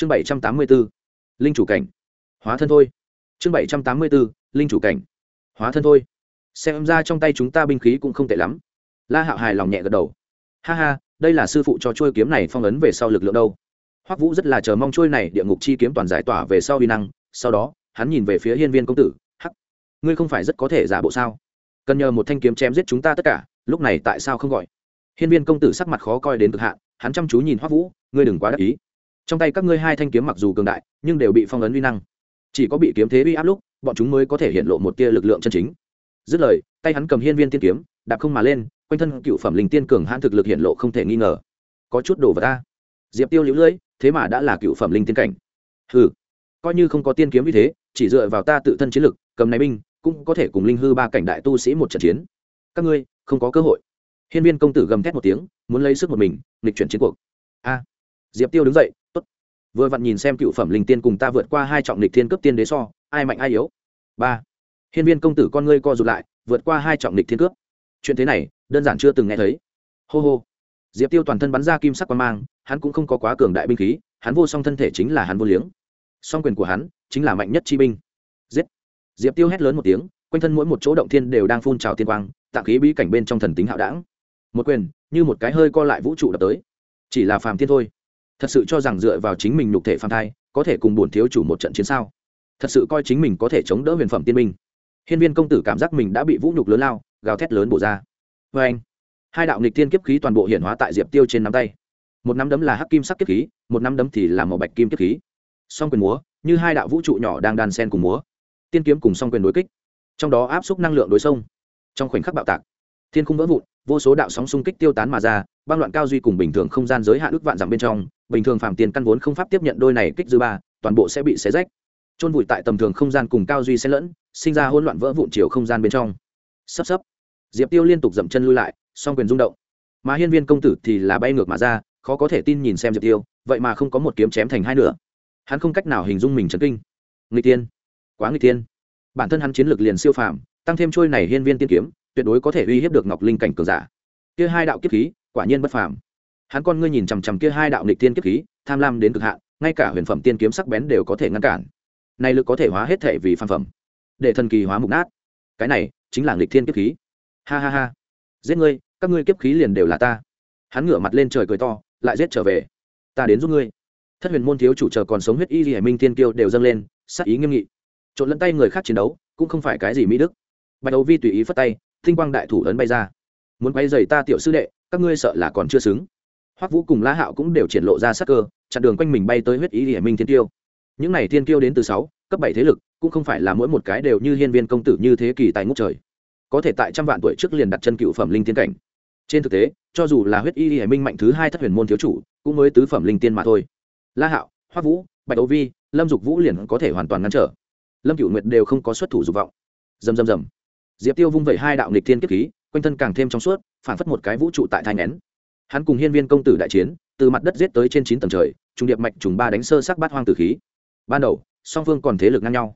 chương bảy trăm tám mươi b ố linh chủ cảnh. Hóa thân thôi. Chương bảy trăm tám mươi b ố linh chủ cảnh. Hóa thân thôi. Xem ra trong tay chúng ta binh khí cũng không tệ lắm. La hạo hài lòng nhẹ gật đầu. Ha ha, đây là sư phụ cho trôi kiếm này phong ấn về sau lực lượng đâu. Hoắc vũ rất là chờ mong trôi này địa ngục chi kiếm toàn giải tỏa về sau uy năng. Sau đó, hắn nhìn về phía hiên viên công tử. Hắc, ngươi không phải rất có thể giả bộ sao? Cần nhờ một thanh kiếm chém giết chúng ta tất cả, lúc này tại sao không gọi? Hiên viên công tử sắc mặt khó coi đến cực hạn, hắn chăm chú nhìn hoắc vũ, ngươi đừng quá đắc ý trong tay các ngươi hai thanh kiếm mặc dù cường đại, nhưng đều bị phong ấn uy năng. Chỉ có bị kiếm thế uy áp lúc, bọn chúng mới có thể hiện lộ một tia lực lượng chân chính. Dứt lời, tay hắn cầm hiên viên tiên kiếm, đạp không mà lên, quanh thân cựu phẩm linh tiên cường hãn thực lực hiện lộ không thể nghi ngờ. Có chút đổ vào ta diệp tiêu lũ lưỡi, thế mà đã là cựu phẩm linh tiên cảnh. Hừ, coi như không có tiên kiếm như thế, chỉ dựa vào ta tự thân chiến lực, cầm này binh, cũng có thể cùng linh hư ba cảnh đại tu sĩ một trận chiến. Các ngươi, không có cơ hội. Hiên viên công tử gầm thét một tiếng, muốn lấy sức một mình, nghịch chuyển chiến cuộc. A. Diệp tiêu đứng dậy vừa vặn nhìn xem cựu phẩm linh tiên cùng ta vượt qua hai trọng lịch thiên cấp tiên đế so, ai mạnh ai yếu? Ba. Hiên viên công tử con ngươi co rụt lại, vượt qua hai trọng lịch thiên cướp. Chuyện thế này, đơn giản chưa từng nghe thấy. Hô hô. Diệp tiêu toàn thân bắn ra kim sắc quan mang, hắn cũng không có quá cường đại binh khí, hắn vô song thân thể chính là hắn vô liếng. Song quyền của hắn chính là mạnh nhất chi binh. Giết. Diệp tiêu hét lớn một tiếng, quanh thân mỗi một chỗ động thiên đều đang phun trào tiên quang tạ khí bí cảnh bên trong thần tính hạo đảng. Một quyền, như một cái hơi co lại vũ trụ đập tới. Chỉ là phàm thiên thôi thật sự cho rằng dựa vào chính mình nhục thể phàm thai, có thể cùng bổn thiếu chủ một trận chiến sao? Thật sự coi chính mình có thể chống đỡ huyền phẩm tiên minh. Hiên viên công tử cảm giác mình đã bị vũ nhục lớn lao, gào thét lớn bổ ra. Vê anh, hai đạo nghịch thiên kiếp khí toàn bộ hiển hóa tại diệp tiêu trên nắm tay. Một nắm đấm là hắc kim sắc kiếp khí, một nắm đấm thì là màu bạch kim kiếp khí. Song quyền múa, như hai đạo vũ trụ nhỏ đang đàn sen cùng múa. Tiên kiếm cùng song quyền đối kích, trong đó áp suất năng lượng đối sông. Trong khoảnh khắc bạo tạc, thiên khung vỡ vụn vô số đạo sóng xung kích tiêu tán mà ra, băng loạn cao duy cùng bình thường không gian giới hạn ước vạn dặm bên trong, bình thường phạm tiền căn vốn không pháp tiếp nhận đôi này kích dư ba, toàn bộ sẽ bị xé rách. Trôn vùi tại tầm thường không gian cùng cao duy xen lẫn, sinh ra hỗn loạn vỡ vụn chiều không gian bên trong. Sắp sắp diệp tiêu liên tục dậm chân lui lại, song quyền rung động. Mà hiên viên công tử thì là bay ngược mà ra, khó có thể tin nhìn xem diệp tiêu, vậy mà không có một kiếm chém thành hai nửa. Hắn không cách nào hình dung mình chấn kinh. Người tiên quá người tiên bản thân hắn chiến lược liền siêu phàm, tăng thêm trôi này hiên viên tiên kiếm tuyệt đối có thể uy hiếp được ngọc linh cảnh cường giả. Kia hai đạo kiếp khí, quả nhiên bất phàm. Hắn con ngươi nhìn chằm chằm kia hai đạo nịch tiên kiếp khí, tham lam đến cực hạn, ngay cả huyền phẩm tiên kiếm sắc bén đều có thể ngăn cản. Này lực có thể hóa hết thể vì phàm phẩm. Để thần kỳ hóa mục nát. Cái này chính là nghịch thiên kiếp khí. Ha ha ha. Giết ngươi, các ngươi kiếp khí liền đều là ta. Hắn ngửa mặt lên trời cười to, lại giết trở về. Ta đến giúp ngươi. Thất huyền môn thiếu chủ chờ còn sống huyết y hải minh tiên kiêu đều dâng lên sắc ý nghiêm nghị. Trộn lẫn tay người khác chiến đấu, cũng không phải cái gì mỹ đức. Bạch đấu vi tùy ý phất tay tinh quang đại thủ ấn bay ra. Muốn quay dày ta tiểu sư đệ, các ngươi sợ là còn chưa xứng. Hoắc vũ cùng la hạo cũng đều triển lộ ra sắc cơ, chặn đường quanh mình bay tới huyết ý hiển minh thiên tiêu những này thiên tiêu đến từ sáu, cấp bảy thế lực, cũng không phải là mỗi một cái đều như hiên viên công tử như thế kỳ tài ngút trời. Có thể tại trăm vạn tuổi trước liền đặt chân cựu phẩm linh tiên cảnh. Trên thực tế, cho dù là huyết y hiển minh mạnh thứ hai thất huyền môn thiếu chủ, cũng mới tứ phẩm linh tiên mà thôi. La hạo, hoắc vũ, bạch ấu vi, lâm dục vũ liền có thể hoàn toàn ngăn trở. Lâm cựu nguyệt đều không có xuất thủ dục vọng. Dầm dầm dầm diệp tiêu vung vẩy hai đạo nghịch thiên kiếp khí, quanh thân càng thêm trong suốt phản phất một cái vũ trụ tại thai ngén hắn cùng hiên viên công tử đại chiến, từ mặt đất giết tới trên chín tầng trời, trùng điệp mạch trùng ba đánh sơ sắc bát hoang tử khí. Ban đầu, song phương còn thế lực ngang nhau.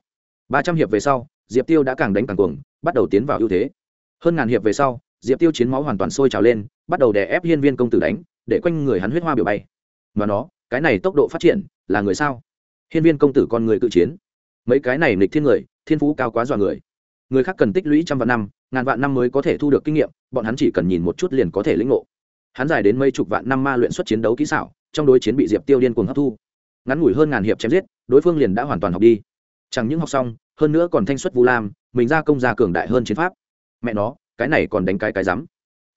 Ba trăm hiệp về sau, diệp tiêu đã càng đánh càng cuồng, bắt đầu tiến vào ưu thế. Hơn ngàn hiệp về sau, diệp tiêu chiến máu hoàn toàn sôi trào lên, bắt đầu đè ép hiên viên công tử đánh, để quanh người hắn huyết hoa biểu bay. Và nó, cái này tốc độ phát triển, là người sao? Hiên viên công tử con người cự chiến. Mấy cái này nịch thiên người, thiên phú cao quá dọa người người khác cần tích lũy trăm vạn năm, ngàn vạn năm mới có thể thu được kinh nghiệm, bọn hắn chỉ cần nhìn một chút liền có thể lĩnh ngộ. Hắn dài đến mấy chục vạn năm ma luyện xuất chiến đấu kỹ xảo, trong đối chiến bị diệp tiêu điên cuồng hấp thu. Ngắn ngủi hơn ngàn hiệp chém giết, đối phương liền đã hoàn toàn học đi. Chẳng những học xong, hơn nữa còn thanh xuất vu lam, mình ra công gia cường đại hơn chiến pháp. Mẹ nó, cái này còn đánh cái cái rắm.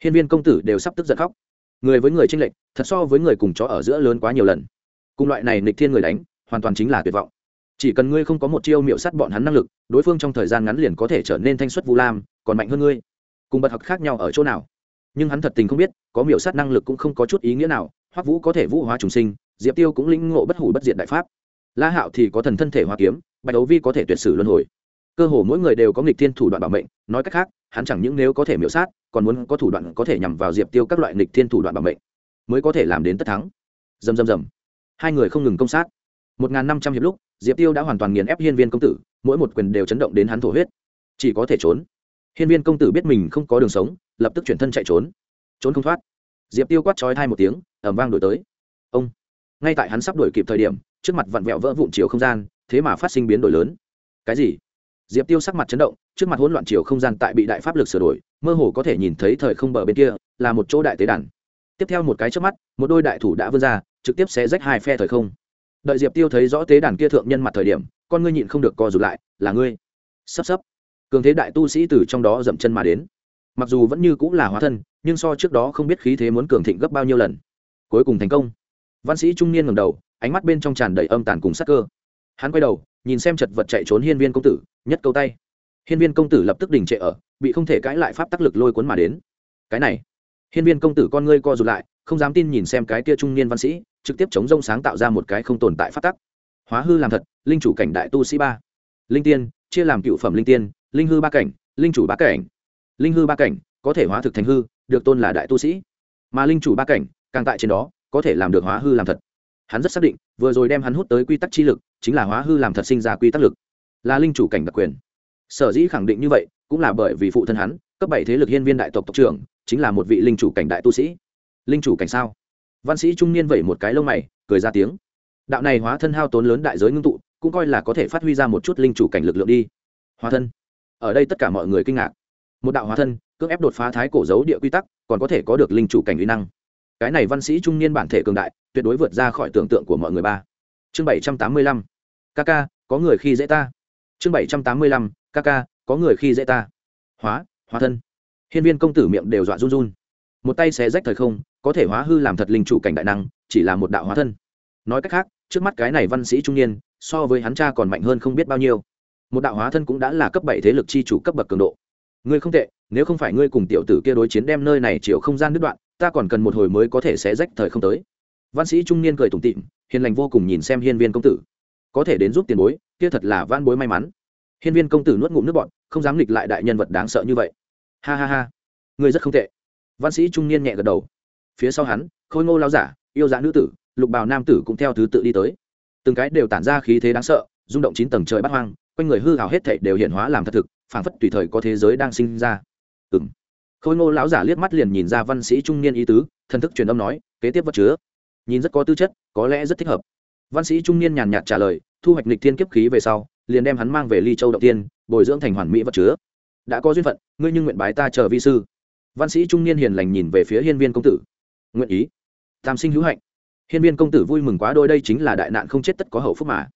Hiên viên công tử đều sắp tức giận khóc. Người với người tranh lệch, thật so với người cùng chó ở giữa lớn quá nhiều lần. Cùng loại này nịch thiên người đánh, hoàn toàn chính là tuyệt vọng chỉ cần ngươi không có một chiêu miệu sắt bọn hắn năng lực, đối phương trong thời gian ngắn liền có thể trở nên thanh xuất vu lam, còn mạnh hơn ngươi. Cùng bật học khác nhau ở chỗ nào? Nhưng hắn thật tình không biết, có miệu sát năng lực cũng không có chút ý nghĩa nào, hoắc vũ có thể vũ hóa trùng sinh, diệp tiêu cũng lĩnh ngộ bất hủ bất diện đại pháp. La hạo thì có thần thân thể hoa kiếm, bạch đấu vi có thể tuyệt sử luân hồi. Cơ hồ mỗi người đều có nghịch thiên thủ đoạn bảo mệnh, nói cách khác, hắn chẳng những nếu có thể miễu sát, còn muốn có thủ đoạn có thể nhằm vào diệp tiêu các loại nghịch thiên thủ đoạn bảo mệnh, mới có thể làm đến tất thắng. Dầm dầm dầm hai người không ngừng công sát. Một n g h n năm trăm hiệp lúc diệp tiêu đã hoàn toàn nghiền ép hiên viên công tử, mỗi một quyền đều chấn động đến hắn thổ huyết. Chỉ có thể trốn. Hiên viên công tử biết mình không có đường sống, lập tức chuyển thân chạy trốn. Trốn không thoát. Diệp tiêu quát trói thai một tiếng ẩm vang đổi tới. Ông! Ngay tại hắn sắp đuổi kịp thời điểm, trước mặt vặn vẹo vỡ vụn chiều không gian, thế mà phát sinh biến đổi lớn. Cái gì? Diệp tiêu sắc mặt chấn động, trước mặt hỗn loạn chiều không gian tại bị đại pháp lực sửa đổi, mơ hồ có thể nhìn thấy thời không bờ bên kia, là một chỗ đại tế đàn. Tiếp theo một cái trước mắt, một đôi đại thủ đã vươn ra, trực tiếp sẽ rách hai phe thời không đợi diệp tiêu thấy rõ tế đàn kia thượng nhân mặt thời điểm con ngươi nhịn không được co rụt lại là ngươi sắp sắp cường thế đại tu sĩ từ trong đó dậm chân mà đến mặc dù vẫn như cũng là hóa thân nhưng so trước đó không biết khí thế muốn cường thịnh gấp bao nhiêu lần cuối cùng thành công văn sĩ trung niên ngầm đầu ánh mắt bên trong tràn đầy âm tàn cùng sắc cơ hắn quay đầu nhìn xem chật vật chạy trốn hiên viên công tử nhất câu tay hiên viên công tử lập tức đình trệ ở bị không thể cãi lại pháp tác lực lôi cuốn mà đến cái này hiên viên công tử con ngươi co rụt lại không dám tin nhìn xem cái kia trung niên văn sĩ trực tiếp chống rông sáng tạo ra một cái không tồn tại pháp tắc. Hóa hư làm thật, linh chủ cảnh đại tu sĩ ba. Linh tiên, chia làm cựu phẩm linh tiên, linh hư ba cảnh, linh chủ ba cảnh. Linh hư ba cảnh, có thể hóa thực thành hư, được tôn là đại tu sĩ. Mà linh chủ ba cảnh, càng tại trên đó, có thể làm được hóa hư làm thật. Hắn rất xác định, vừa rồi đem hắn hút tới quy tắc chi lực, chính là hóa hư làm thật sinh ra quy tắc lực. Là linh chủ cảnh đặc quyền. Sở dĩ khẳng định như vậy, cũng là bởi vì phụ thân hắn, cấp bảy thế lực hiên viên đại tộc tộc trưởng, chính là một vị linh chủ cảnh đại tu sĩ. Linh chủ cảnh sao? Văn sĩ trung niên vẩy một cái lông mày, cười ra tiếng. Đạo này hóa thân hao tốn lớn đại giới ngưng tụ, cũng coi là có thể phát huy ra một chút linh chủ cảnh lực lượng đi. Hóa thân. Ở đây tất cả mọi người kinh ngạc. Một đạo hóa thân, cưỡng ép đột phá thái cổ dấu địa quy tắc, còn có thể có được linh chủ cảnh uy năng. Cái này văn sĩ trung niên bản thể cường đại, tuyệt đối vượt ra khỏi tưởng tượng của mọi người ba. Chương bảy trăm tám mươi lăm. Kk có người khi dễ ta. Chương bảy trăm tám mươi lăm. Kk có người khi dễ ta. Hóa hóa thân. Hiên viên công tử miệng đều dọa run run. Một tay xé rách thời không có thể hóa hư làm thật linh chủ cảnh đại năng, chỉ là một đạo hóa thân. Nói cách khác, trước mắt cái này văn sĩ trung niên, so với hắn cha còn mạnh hơn không biết bao nhiêu. Một đạo hóa thân cũng đã là cấp bảy thế lực chi chủ cấp bậc cường độ. Ngươi không tệ, nếu không phải ngươi cùng tiểu tử kia đối chiến đem nơi này chiều không gian đứt đoạn, ta còn cần một hồi mới có thể sẽ rách thời không tới. Văn sĩ trung niên cười tủm tịm hiền lành vô cùng nhìn xem hiên viên công tử. Có thể đến giúp tiền bối, kia thật là van bối may mắn. Hiên viên công tử nuốt ngụm nước bọn không dám nghịch lại đại nhân vật đáng sợ như vậy. Ha ha ha, ngươi rất không tệ. Văn sĩ trung niên nhẹ gật đầu phía sau hắn, khôi ngô lao giả, yêu dã nữ tử, lục bào nam tử cũng theo thứ tự đi tới. Từng cái đều tản ra khí thế đáng sợ, rung động chín tầng trời bắt hoang, quanh người hư hào hết thảy đều hiện hóa làm thật thực, phảng phất tùy thời có thế giới đang sinh ra. Ừng khôi ngô lão giả liếc mắt liền nhìn ra văn sĩ trung niên ý tứ, thần thức truyền âm nói, kế tiếp vật chứa. Nhìn rất có tư chất, có lẽ rất thích hợp. Văn sĩ trung niên nhàn nhạt trả lời, thu hoạch lịch thiên kiếp khí về sau, liền đem hắn mang về ly châu đầu tiên, bồi dưỡng thành hoàn mỹ vật chứa. Đã có duyên phận, ngươi nhưng nguyện bái ta chờ vi sư. Văn sĩ trung niên hiền lành nhìn về phía hiên viên công tử nguyện ý. Tam sinh hữu hạnh. Hiên viên công tử vui mừng quá đôi đây chính là đại nạn không chết tất có hậu phúc mà.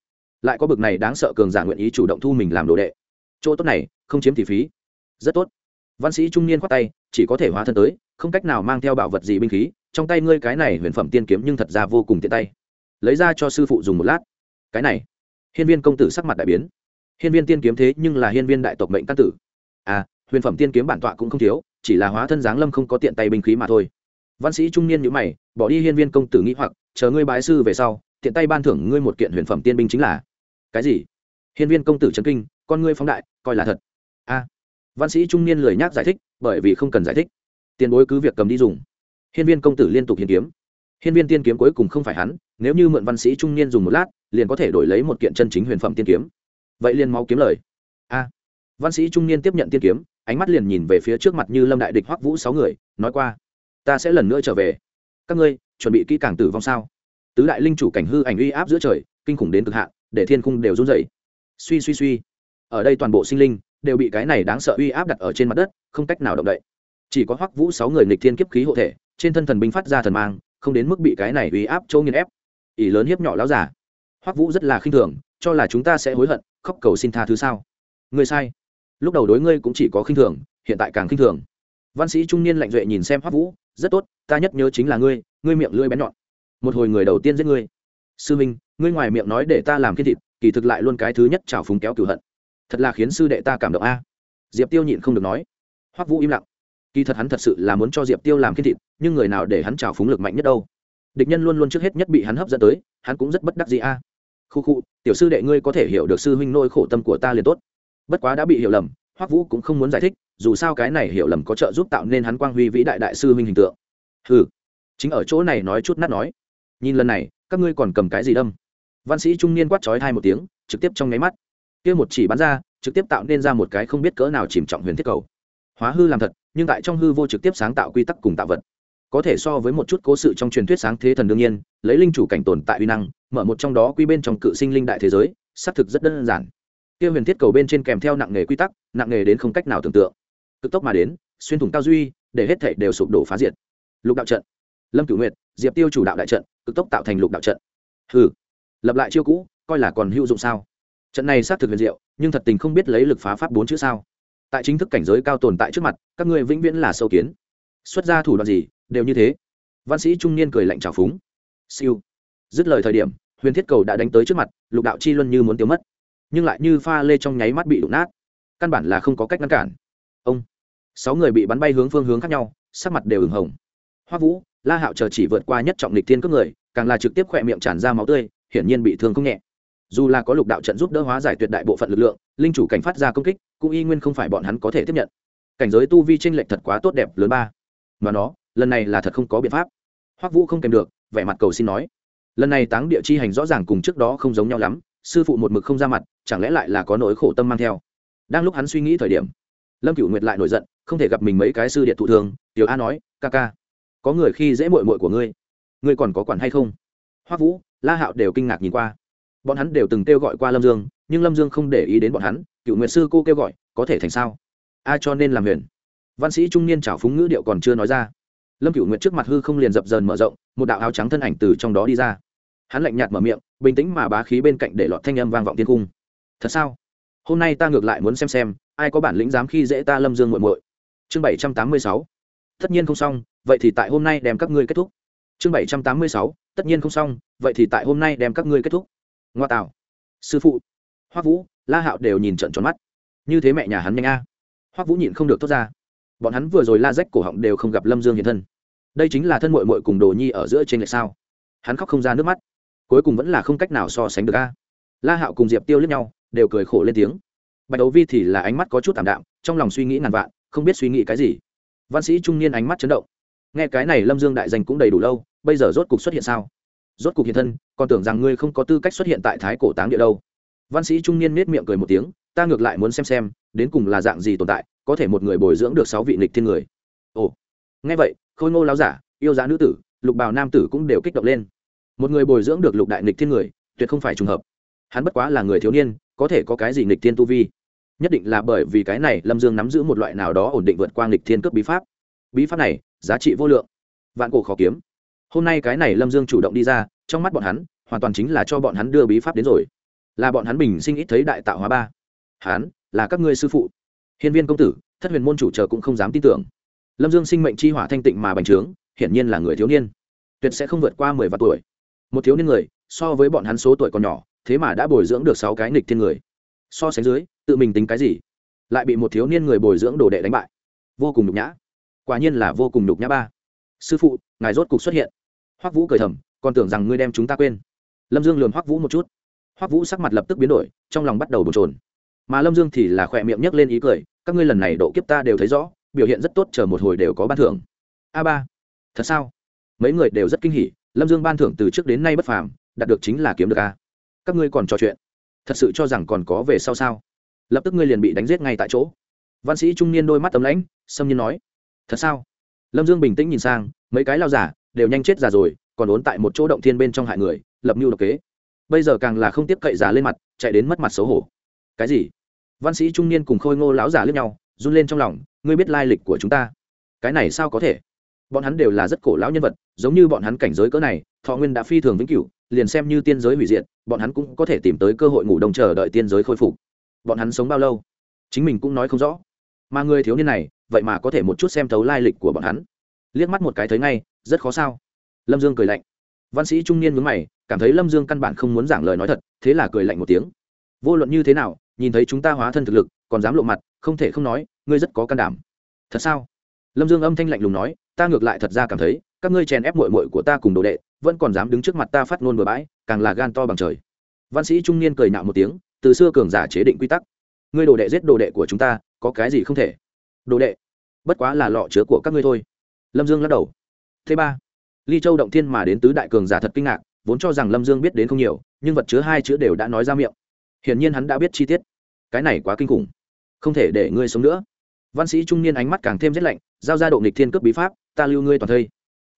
Lại có bực này đáng sợ cường giả nguyện ý chủ động thu mình làm đồ đệ. Chỗ tốt này, không chiếm thì phí. Rất tốt. Văn sĩ trung niên khoát tay, chỉ có thể hóa thân tới, không cách nào mang theo bảo vật gì binh khí, trong tay ngươi cái này huyền phẩm tiên kiếm nhưng thật ra vô cùng tiện tay. Lấy ra cho sư phụ dùng một lát. Cái này. Hiên viên công tử sắc mặt đại biến. Hiên viên tiên kiếm thế nhưng là hiên viên đại tộc mệnh căn tử. À huyền phẩm tiên kiếm bản tọa cũng không thiếu, chỉ là hóa thân giáng lâm không có tiện tay binh khí mà thôi văn sĩ trung niên nhữ mày, bỏ đi hiên viên công tử nghĩ hoặc, chờ ngươi bái sư về sau, tiện tay ban thưởng ngươi một kiện huyền phẩm tiên binh chính là cái gì? Hiên viên công tử trấn kinh, con ngươi phóng đại, coi là thật. A. Văn sĩ trung niên lười nhác giải thích, bởi vì không cần giải thích. Tiền bối cứ việc cầm đi dùng. Hiên viên công tử liên tục hiên kiếm. Hiên viên tiên kiếm cuối cùng không phải hắn, nếu như mượn văn sĩ trung niên dùng một lát, liền có thể đổi lấy một kiện chân chính huyền phẩm tiên kiếm. Vậy liền mau kiếm lời. A. Văn sĩ trung niên tiếp nhận tiên kiếm, ánh mắt liền nhìn về phía trước mặt như lâm đại địch hoắc vũ sáu người, nói qua ta sẽ lần nữa trở về. Các ngươi, chuẩn bị kỹ càng tử vong sao? Tứ đại linh chủ cảnh hư ảnh uy áp giữa trời, kinh khủng đến cực hạn, để thiên cung đều run rẩy. Suy suy suy. Ở đây toàn bộ sinh linh đều bị cái này đáng sợ uy áp đặt ở trên mặt đất, không cách nào động đậy. Chỉ có hoắc vũ sáu người nghịch thiên kiếp khí hộ thể, trên thân thần binh phát ra thần mang, không đến mức bị cái này uy áp châu nghiền ép. Ỷ lớn hiếp nhỏ láo giả hoắc vũ rất là khinh thường, cho là chúng ta sẽ hối hận, khóc cầu xin tha thứ sao? Ngươi sai. Lúc đầu đối ngươi cũng chỉ có khinh thường, hiện tại càng khinh thường. Văn sĩ trung niên lạnh duệ nhìn xem hoắc vũ rất tốt, ta nhất nhớ chính là ngươi ngươi miệng lưỡi bén nhọn. Một hồi người đầu tiên giết ngươi. Sư minh, ngươi ngoài miệng nói để ta làm khiên thịt, kỳ thực lại luôn cái thứ nhất trào phúng kéo cửu hận. Thật là khiến sư đệ ta cảm động a. Diệp tiêu nhịn không được nói. Hoắc vũ im lặng. Kỳ thật hắn thật sự là muốn cho diệp tiêu làm khiên thịt, nhưng người nào để hắn trào phúng lực mạnh nhất đâu. Địch nhân luôn luôn trước hết nhất bị hắn hấp dẫn tới, hắn cũng rất bất đắc gì a. Khu khu, tiểu sư đệ ngươi có thể hiểu được sư huynh nôi khổ tâm của ta liền tốt. Bất quá đã bị hiểu lầm hoắc vũ cũng không muốn giải thích, dù sao cái này hiểu lầm có trợ giúp tạo nên hắn quang huy vĩ đại đại sư huynh hình tượng. Ừ chính ở chỗ này nói chút nát nói. Nhìn lần này, các ngươi còn cầm cái gì đâm? Văn sĩ trung niên quát trói hai một tiếng, trực tiếp trong nháy mắt. Kia một chỉ bắn ra, trực tiếp tạo nên ra một cái không biết cỡ nào chìm trọng huyền thiết cầu. Hóa hư làm thật, nhưng tại trong hư vô trực tiếp sáng tạo quy tắc cùng tạo vật. Có thể so với một chút cố sự trong truyền thuyết sáng thế thần đương nhiên, lấy linh chủ cảnh tồn tại uy năng, mở một trong đó quy bên trong cự sinh linh đại thế giới, xác thực rất đơn giản. Kia huyền thiết cầu bên trên kèm theo nặng nghề quy tắc nặng nề đến không cách nào tưởng tượng. Cực tốc mà đến, xuyên thủng cao duy, để hết thảy đều sụp đổ phá diệt. Lục đạo trận. Lâm cửu nguyệt, diệp tiêu chủ đạo đại trận, cực tốc tạo thành lục đạo trận. Hừ. Lập lại chiêu cũ, coi là còn hữu dụng sao? Trận này xác thực huyền diệu, nhưng thật tình không biết lấy lực phá pháp bốn chữ sao? Tại chính thức cảnh giới cao tồn tại trước mặt, các ngươi vĩnh viễn là sâu kiến. Xuất ra thủ đoạn gì, đều như thế. Văn sĩ trung niên cười lạnh trào phúng. Siêu. Dứt lời thời điểm, huyền thiết cầu đã đánh tới trước mặt, lục đạo chi luân như muốn tiêu mất. Nhưng lại như pha lê trong nháy mắt bị đụng nát căn bản là không có cách ngăn cản. Ông, sáu người bị bắn bay hướng phương hướng khác nhau, sắc mặt đều ửng hồng. Hoa vũ, la hạo chờ chỉ vượt qua nhất trọng lịch thiên cướp người, càng là trực tiếp khỏe miệng tràn ra máu tươi, hiển nhiên bị thương không nhẹ. Dù là có lục đạo trận giúp đỡ hóa giải tuyệt đại bộ phận lực lượng, linh chủ cảnh phát ra công kích, cũng y nguyên không phải bọn hắn có thể tiếp nhận. Cảnh giới tu vi tranh lệch thật quá tốt đẹp, lớn ba. Mà nó, lần này là thật không có biện pháp. Hoắc vũ không kèm được, vẻ mặt cầu xin nói. Lần này táng địa chi hành rõ ràng cùng trước đó không giống nhau lắm, sư phụ một mực không ra mặt, chẳng lẽ lại là có nỗi khổ tâm mang theo? Đang lúc hắn suy nghĩ thời điểm, lâm Cựu nguyệt lại nổi giận, không thể gặp mình mấy cái sư điện thụ thường. Tiểu a nói, ca ca, có người khi dễ mội mội của ngươi ngươi còn có quản hay không? Hoắc vũ, la hạo đều kinh ngạc nhìn qua. Bọn hắn đều từng kêu gọi qua lâm dương, nhưng lâm dương không để ý đến bọn hắn. Cựu Nguyệt sư cô kêu gọi, có thể thành sao? A cho nên làm huyền. Văn sĩ trung niên trào phúng ngữ điệu còn chưa nói ra, lâm cựu Nguyệt trước mặt hư không liền dập dờn mở rộng, một đạo áo trắng thân ảnh từ trong đó đi ra. Hắn lạnh nhạt mở miệng, bình tĩnh mà bá khí bên cạnh để lọt thanh âm vang vọng tiên cung. Thật sao? Hôm nay ta ngược lại muốn xem xem, ai có bản lĩnh dám khi dễ ta lâm dương muội muội. Chương bảy trăm tám mươi sáu. Tất nhiên không xong, vậy thì tại hôm nay đem các ngươi kết thúc. Chương bảy trăm tám mươi sáu. Tất nhiên không xong, vậy thì tại hôm nay đem các ngươi kết thúc. Ngoa tạo. Sư phụ. Hoắc vũ, la hạo đều nhìn trận tròn mắt. Như thế mẹ nhà hắn nhanh a. Hoắc vũ nhịn không được thốt ra. Bọn hắn vừa rồi la rách cổ họng đều không gặp lâm dương hiện thân. Đây chính là thân mội mội cùng đồ nhi ở giữa trên lệch sao? Hắn khóc không ra nước mắt. Cuối cùng vẫn là không cách nào so sánh được a. La hạo cùng diệp tiêu lướt nhau đều cười khổ lên tiếng. Bạch đấu vi thì là ánh mắt có chút t ạ m đạm, trong lòng suy nghĩ ngàn vạn, không biết suy nghĩ cái gì. Văn sĩ trung niên ánh mắt chấn động. Nghe cái này lâm dương đại danh cũng đầy đủ lâu, bây giờ rốt cục xuất hiện sao? Rốt cục hiện thân, còn tưởng rằng ngươi không có tư cách xuất hiện tại thái cổ táng địa đâu. Văn sĩ trung niên nết miệng cười một tiếng, ta ngược lại muốn xem xem, đến cùng là dạng gì tồn tại, có thể một người bồi dưỡng được sáu vị nịch thiên người. Ồ. Nghe vậy, khôi ngô láo giả, yêu giá nữ tử, lục bào nam tử cũng đều kích động lên. Một người bồi dưỡng được lục đại nịch thiên người, tuyệt không phải trùng hợp. Hắn bất quá là người thiếu niên có thể có cái gì nghịch thiên tu vi. Nhất định là bởi vì cái này lâm dương nắm giữ một loại nào đó ổn định vượt qua nghịch thiên cướp bí pháp. Bí pháp này, giá trị vô lượng. Vạn cổ khó kiếm. Hôm nay cái này lâm dương chủ động đi ra, trong mắt bọn hắn, hoàn toàn chính là cho bọn hắn đưa bí pháp đến rồi. Là bọn hắn bình sinh ít thấy đại tạo hóa ba. Hắn, là các ngươi sư phụ. Hiên viên công tử, thất huyền môn chủ chờ cũng không dám tin tưởng. Lâm dương sinh mệnh chi hỏa thanh tịnh mà bành trướng, hiển nhiên là người thiếu niên. Tuyệt sẽ không vượt qua mười vạn tuổi. Một thiếu niên người, so với bọn hắn số tuổi còn nhỏ thế mà đã bồi dưỡng được sáu cái nghịch thiên người. So sánh dưới, tự mình tính cái gì? Lại bị một thiếu niên người bồi dưỡng đồ đệ đánh bại. Vô cùng nhục nhã. Quả nhiên là vô cùng nhục nhã ba. Sư phụ, ngài rốt cục xuất hiện. Hoắc vũ cười thầm, còn tưởng rằng ngươi đem chúng ta quên. Lâm dương lườm hoắc vũ một chút. Hoắc vũ sắc mặt lập tức biến đổi, trong lòng bắt đầu bồn trồn mà lâm dương thì là khỏe miệng nhấc lên ý cười, các ngươi lần này độ kiếp ta đều thấy rõ, biểu hiện rất tốt, chờ một hồi đều có ban thưởng. A ba, thật sao? Mấy người đều rất kinh hỉ, lâm dương ban thưởng từ trước đến nay bất phàm, đạt được chính là kiếm được a các ngươi còn trò chuyện. Thật sự cho rằng còn có về sau sao? Lập tức ngươi liền bị đánh giết ngay tại chỗ. Văn sĩ trung niên đôi mắt tấm lãnh, xâm nhiên nói, thật sao? Lâm dương bình tĩnh nhìn sang, mấy cái lao giả đều nhanh chết già rồi, còn ốn tại một chỗ động thiên bên trong hại người, lập mưu độc kế. Bây giờ càng là không tiếp cậy già lên mặt, chạy đến mất mặt xấu hổ. Cái gì? Văn sĩ trung niên cùng khôi ngô lão già lướt nhau, run lên trong lòng, ngươi biết lai lịch của chúng ta? Cái này sao có thể? Bọn hắn đều là rất cổ lão nhân vật, giống như bọn hắn cảnh giới cỡ này, thọ nguyên đã phi thường vĩnh cửu liền xem như tiên giới hủy diệt, bọn hắn cũng có thể tìm tới cơ hội ngủ đông chờ đợi tiên giới khôi phục. Bọn hắn sống bao lâu? Chính mình cũng nói không rõ. Mà người thiếu niên này, vậy mà có thể một chút xem thấu lai lịch của bọn hắn. Liếc mắt một cái thấy ngay, rất khó sao? Lâm dương cười lạnh. Văn sĩ trung niên mướn mày, cảm thấy lâm dương căn bản không muốn giảng lời nói thật, thế là cười lạnh một tiếng. Vô luận như thế nào, nhìn thấy chúng ta hóa thân thực lực, còn dám lộ mặt, không thể không nói, ngươi rất có can đảm. Thật sao? Lâm dương âm thanh lạnh lùng nói, ta ngược lại thật ra cảm thấy, các ngươi chèn ép mội mội của ta cùng đồ đệ vẫn còn dám đứng trước mặt ta phát ngôn bừa bãi, càng là gan to bằng trời. Văn sĩ trung niên cười nạo một tiếng, từ xưa cường giả chế định quy tắc. Ngươi đồ đệ giết đồ đệ của chúng ta, có cái gì không thể? Đồ đệ, bất quá là lọ chứa của các ngươi thôi. Lâm dương lắc đầu. Thứ ba, ly châu động thiên mà đến tứ đại cường giả thật kinh ngạc, vốn cho rằng lâm dương biết đến không nhiều, nhưng vật chứa hai chữ đều đã nói ra miệng. Hiển nhiên hắn đã biết chi tiết. Cái này quá kinh khủng. Không thể để ngươi sống nữa. Văn sĩ trung niên ánh mắt càng thêm rét lạnh, giao ra độ nghịch thiên cướp bí pháp, ta lưu ngươi toàn thây.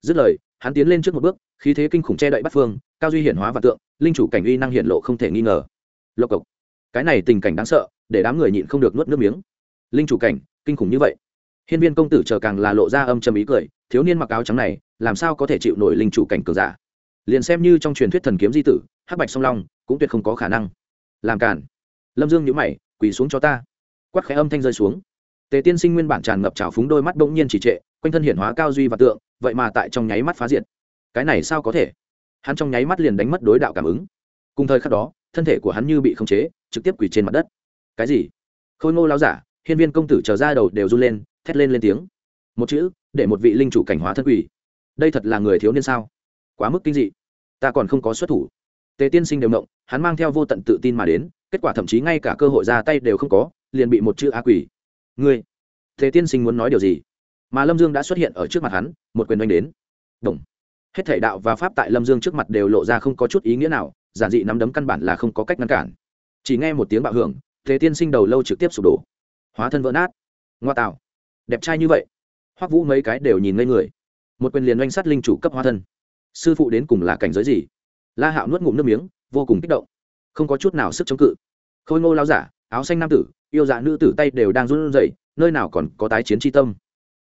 Dứt lời, hắn tiến lên trước một bước khí thế kinh khủng che đậy bắt phương, cao duy hiển hóa và tượng, linh chủ cảnh uy năng hiện lộ không thể nghi ngờ. Lộc cộc. Cái này tình cảnh đáng sợ, để đám người nhịn không được nuốt nước miếng. Linh chủ cảnh, kinh khủng như vậy. Hiên viên công tử chờ càng là lộ ra âm trầm ý cười, thiếu niên mặc áo trắng này, làm sao có thể chịu nổi linh chủ cảnh cường giả? Liền xem như trong truyền thuyết thần kiếm di tử, hắc bạch song long, cũng tuyệt không có khả năng. Làm cản lâm dương nhữ mày, quỳ xuống cho ta. Quắc khẽ âm thanh rơi xuống. Tề tiên sinh nguyên bản tràn ngập trào phúng đôi mắt bỗng nhiên chỉ trệ, quanh thân hiển hóa cao duy và tượng, vậy mà tại trong nháy mắt phá diệt cái này sao có thể? Hắn trong nháy mắt liền đánh mất đối đạo cảm ứng. Cùng thời khắc đó, thân thể của hắn như bị khống chế, trực tiếp quỳ trên mặt đất. Cái gì? Khôi ngô lao giả, hiên viên công tử chờ ra đầu đều run lên, thét lên lên tiếng. Một chữ, để một vị linh chủ cảnh hóa thân quỷ đây thật là người thiếu niên sao? Quá mức kinh dị. Ta còn không có xuất thủ. Tề tiên sinh đều động hắn mang theo vô tận tự tin mà đến, kết quả thậm chí ngay cả cơ hội ra tay đều không có, liền bị một chữ á quỷ ngươi, tề tiên sinh muốn nói điều gì? Mà lâm dương đã xuất hiện ở trước mặt hắn, một quyền oanh đến. Đồng hết thể đạo và pháp tại lâm dương trước mặt đều lộ ra không có chút ý nghĩa nào, giản dị nắm đấm căn bản là không có cách ngăn cản. Chỉ nghe một tiếng bạo hưởng, Thế tiên sinh đầu lâu trực tiếp sụp đổ. Hóa thân vỡ nát. Ngoa tạo. Đẹp trai như vậy. Hoắc vũ mấy cái đều nhìn ngây người. Một quyền liền oanh sát linh chủ cấp hóa thân. Sư phụ đến cùng là cảnh giới gì? La hạo nuốt ngụm nước miếng, vô cùng kích động. Không có chút nào sức chống cự. Khôi ngô lao giả, áo xanh nam tử, yêu dạ nữ tử tay đều đang run rẩy, nơi nào còn có tái chiến tri tâm?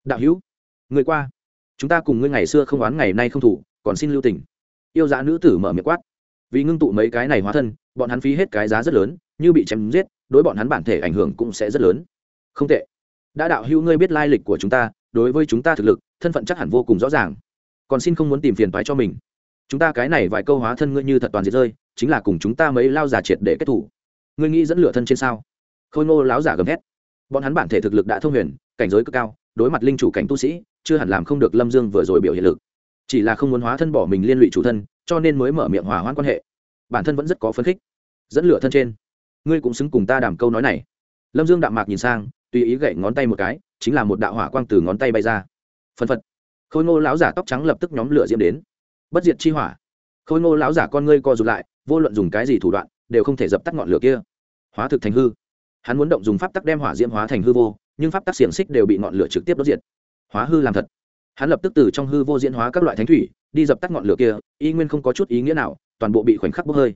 Đạo hữu, người qua chúng ta cùng ngươi ngày xưa không oán ngày nay không thủ, còn xin lưu tình. Yêu dạ nữ tử mở miệng quát. Vì ngưng tụ mấy cái này hóa thân, bọn hắn phí hết cái giá rất lớn, như bị chém giết, đối bọn hắn bản thể ảnh hưởng cũng sẽ rất lớn. Không tệ. Đã đạo hữu ngươi biết lai lịch của chúng ta, đối với chúng ta thực lực, thân phận chắc hẳn vô cùng rõ ràng. Còn xin không muốn tìm phiền toái cho mình. Chúng ta cái này vài câu hóa thân ngươi như thật toàn diệt rơi, chính là cùng chúng ta mấy lao giả triệt để kết thủ. Ngươi nghĩ dẫn lửa thân trên sao? Khôi ngô láo giả gầm thét. Bọn hắn bản thể thực lực đã thông huyền, cảnh giới cực cao đối mặt linh chủ cảnh tu sĩ, chưa hẳn làm không được lâm dương vừa rồi biểu hiện lực. Chỉ là không muốn hóa thân bỏ mình liên lụy chủ thân, cho nên mới mở miệng hòa hoãn quan hệ. Bản thân vẫn rất có phấn khích. Dẫn lửa thân trên. Ngươi cũng xứng cùng ta đảm câu nói này. Lâm dương đạm mạc nhìn sang, tùy ý gậy ngón tay một cái, chính là một đạo hỏa quang từ ngón tay bay ra. Phân phật. Khôi ngô lão giả tóc trắng lập tức nhóm lửa diễm đến. Bất diệt chi hỏa. Khôi ngô lão giả con ngươi co rụt lại, vô luận dùng cái gì thủ đoạn, đều không thể dập tắt ngọn lửa kia. Hóa thực thành hư. Hắn muốn động dùng pháp tắc đem hỏa diễm hóa thành hư vô nhưng pháp tắc xiềng xích đều bị ngọn lửa trực tiếp đốt diệt. Hóa hư làm thật. Hắn lập tức từ trong hư vô diễn hóa các loại thánh thủy, đi dập tắt ngọn lửa kia, y nguyên không có chút ý nghĩa nào, toàn bộ bị khoảnh khắc bốc hơi.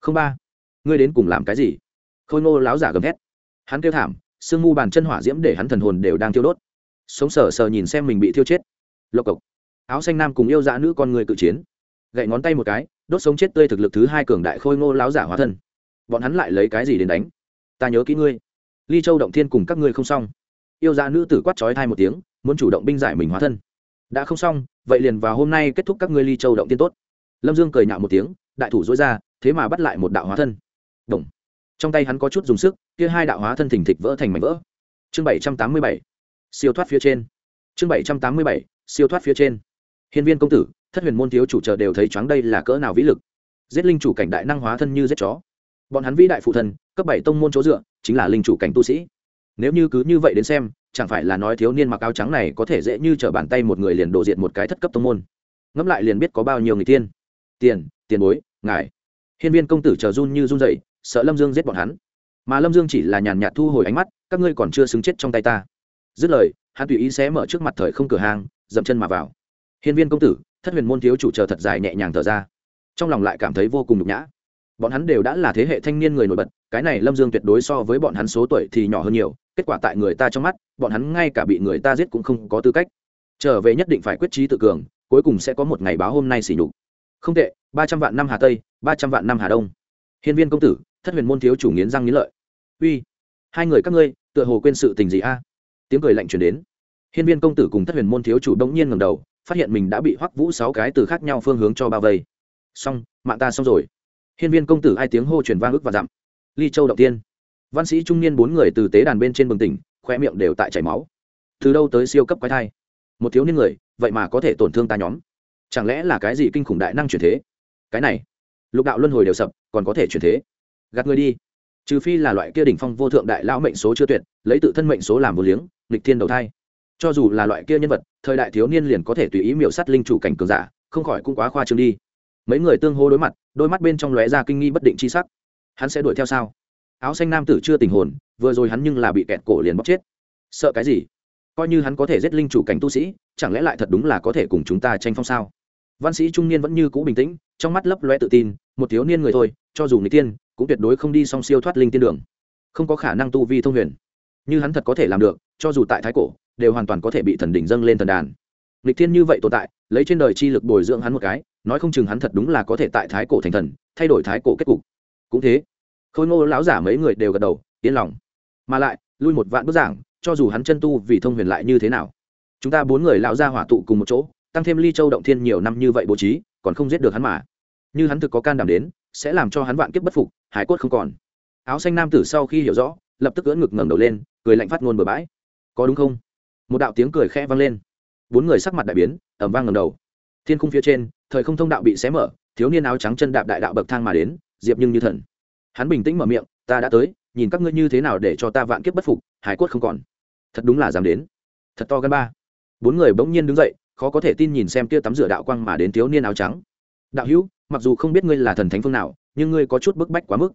Không ba, ngươi đến cùng làm cái gì? Khôi ngô láo giả gầm thét. Hắn kêu thảm, sương mù bàn chân hỏa diễm để hắn thần hồn đều đang thiêu đốt. Sống sờ sờ nhìn xem mình bị thiêu chết. Lộc cộc. Áo xanh nam cùng yêu dã nữ con người cự chiến. Gậy ngón tay một cái, đốt sống chết tươi thực lực thứ hai cường đại khôi ngô láo giả hóa thân. Bọn hắn lại lấy cái gì đến đánh? Ta nhớ kỹ ngươi. Ly châu động thiên cùng các ngươi không xong yêu gia nữ tử quát trói thai một tiếng, muốn chủ động binh giải mình hóa thân. Đã không xong, vậy liền vào hôm nay kết thúc các ngươi ly châu động tiên tốt. Lâm dương cười nhạo một tiếng, đại thủ dối ra, thế mà bắt lại một đạo hóa thân. Đồng. trong tay hắn có chút dùng sức, kia hai đạo hóa thân thình thịch vỡ thành mảnh vỡ. Chương bảy trăm tám mươi bảy. Siêu thoát phía trên. Chương bảy trăm tám mươi bảy. Siêu thoát phía trên. Hiên viên công tử, thất huyền môn thiếu chủ chờ đều thấy choáng đây là cỡ nào vĩ lực. Giết linh chủ cảnh đại năng hóa thân như giết chó. Bọn hắn vĩ đại phụ thân cấp bảy tông môn chỗ dựa, chính là linh chủ cảnh tu sĩ nếu như cứ như vậy đến xem, chẳng phải là nói thiếu niên mặc áo trắng này có thể dễ như t r ở bàn tay một người liền đổ diện một cái thất cấp tông môn. Ngẫm lại liền biết có bao nhiêu người tiên. Tiền tiền bối, ngài. Hiên viên công tử chờ run như run dậy sợ lâm dương giết bọn hắn. Mà lâm dương chỉ là nhàn nhạt thu hồi ánh mắt, các ngươi còn chưa xứng chết trong tay ta. Dứt lời, hắn tùy ý sẽ mở trước mặt thời không cửa hàng, dậm chân mà vào. Hiên viên công tử, thất huyền môn thiếu chủ chờ thật dài nhẹ nhàng thở ra. Trong lòng lại cảm thấy vô cùng nhục nhã bọn hắn đều đã là thế hệ thanh niên người nổi bật, cái này lâm dương tuyệt đối so với bọn hắn số tuổi thì nhỏ hơn nhiều, kết quả tại người ta trong mắt, bọn hắn ngay cả bị người ta giết cũng không có tư cách. Trở về nhất định phải quyết trí tự cường, cuối cùng sẽ có một ngày báo hôm nay xỉ nhục. Không tệ, ba trăm vạn năm hà tây, ba trăm vạn năm hà đông. Hiên viên công tử, thất huyền môn thiếu chủ nghiến răng nghiến lợi. Uy, hai người các ngươi, tựa hồ quên sự tình gì a? Tiếng cười lạnh chuyển đến. Hiên viên công tử cùng thất huyền môn thiếu chủ đông nhiên ngầm đầu, phát hiện mình đã bị hoắc vũ sáu cái từ khác nhau phương hướng cho bao vây. Xong, mạng ta xong rồi hiên viên công tử hai tiếng hô truyền vang ức và dặm. Ly châu động tiên. Văn sĩ trung niên bốn người từ tế đàn bên trên bừng tỉnh khoe miệng đều tại chảy máu. Từ đâu tới siêu cấp quái thai? Một thiếu niên người, vậy mà có thể tổn thương ta nhóm. Chẳng lẽ là cái gì kinh khủng đại năng chuyển thế? Cái này, lục đạo luân hồi đều sập, còn có thể chuyển thế? Gạt người đi. Trừ phi là loại kia đỉnh phong vô thượng đại lão mệnh số chưa tuyệt, lấy tự thân mệnh số làm vô liếng, nghịch thiên đầu thai. Cho dù là loại kia nhân vật, thời đại thiếu niên liền có thể tùy ý miểu sát linh chủ cảnh cường giả, không khỏi cũng quá khoa trương đi mấy người tương hô đối mặt, đôi mắt bên trong lóe ra kinh nghi bất định chi sắc. Hắn sẽ đuổi theo sao? Áo xanh nam tử chưa tình hồn, vừa rồi hắn nhưng là bị kẹt cổ liền bóc chết. Sợ cái gì? Coi như hắn có thể giết linh chủ cảnh tu sĩ, chẳng lẽ lại thật đúng là có thể cùng chúng ta tranh phong sao? Văn sĩ trung niên vẫn như cũ bình tĩnh, trong mắt lấp loe tự tin, một thiếu niên người thôi, cho dù người tiên, cũng tuyệt đối không đi song siêu thoát linh tiên đường. Không có khả năng tu vi thông huyền. Như hắn thật có thể làm được, cho dù tại thái cổ, đều hoàn toàn có thể bị thần đỉnh dâng lên thần đàn. Lịch thiên như vậy tồn tại lấy trên đời chi lực bồi dưỡng hắn một cái, nói không chừng hắn thật đúng là có thể tại thái cổ thành thần, thay đổi thái cổ kết cục. Cũng thế, khôi ngô lão giả mấy người đều gật đầu, yên lòng. Mà lại, lui một vạn bức giảng, cho dù hắn chân tu vì thông huyền lại như thế nào? Chúng ta bốn người lão gia hỏa tụ cùng một chỗ, tăng thêm ly châu động thiên nhiều năm như vậy bố trí, còn không giết được hắn mà. Như hắn thực có can đảm đến, sẽ làm cho hắn vạn kiếp bất phục, hải cốt không còn. Áo xanh nam tử sau khi hiểu rõ, lập tức ưỡn ngực ngẩng đầu lên, cười lạnh phát ngôn bừa bãi. Có đúng không? Một đạo tiếng cười khẽ vang lên bốn người sắc mặt đại biến ẩm vang ngầm đầu. Thiên khung phía trên, thời không thông đạo bị xé mở, thiếu niên áo trắng chân đạp đại đạo bậc thang mà đến, diệp nhưng như thần. Hắn bình tĩnh mở miệng, ta đã tới, nhìn các ngươi như thế nào để cho ta vạn kiếp bất phục, hải quất không còn. Thật đúng là dám đến. Thật to gan ba. Bốn người bỗng nhiên đứng dậy, khó có thể tin nhìn xem kia tắm rửa đạo quang mà đến thiếu niên áo trắng. Đạo hữu, mặc dù không biết ngươi là thần thánh phương nào, nhưng ngươi có chút bức bách quá mức.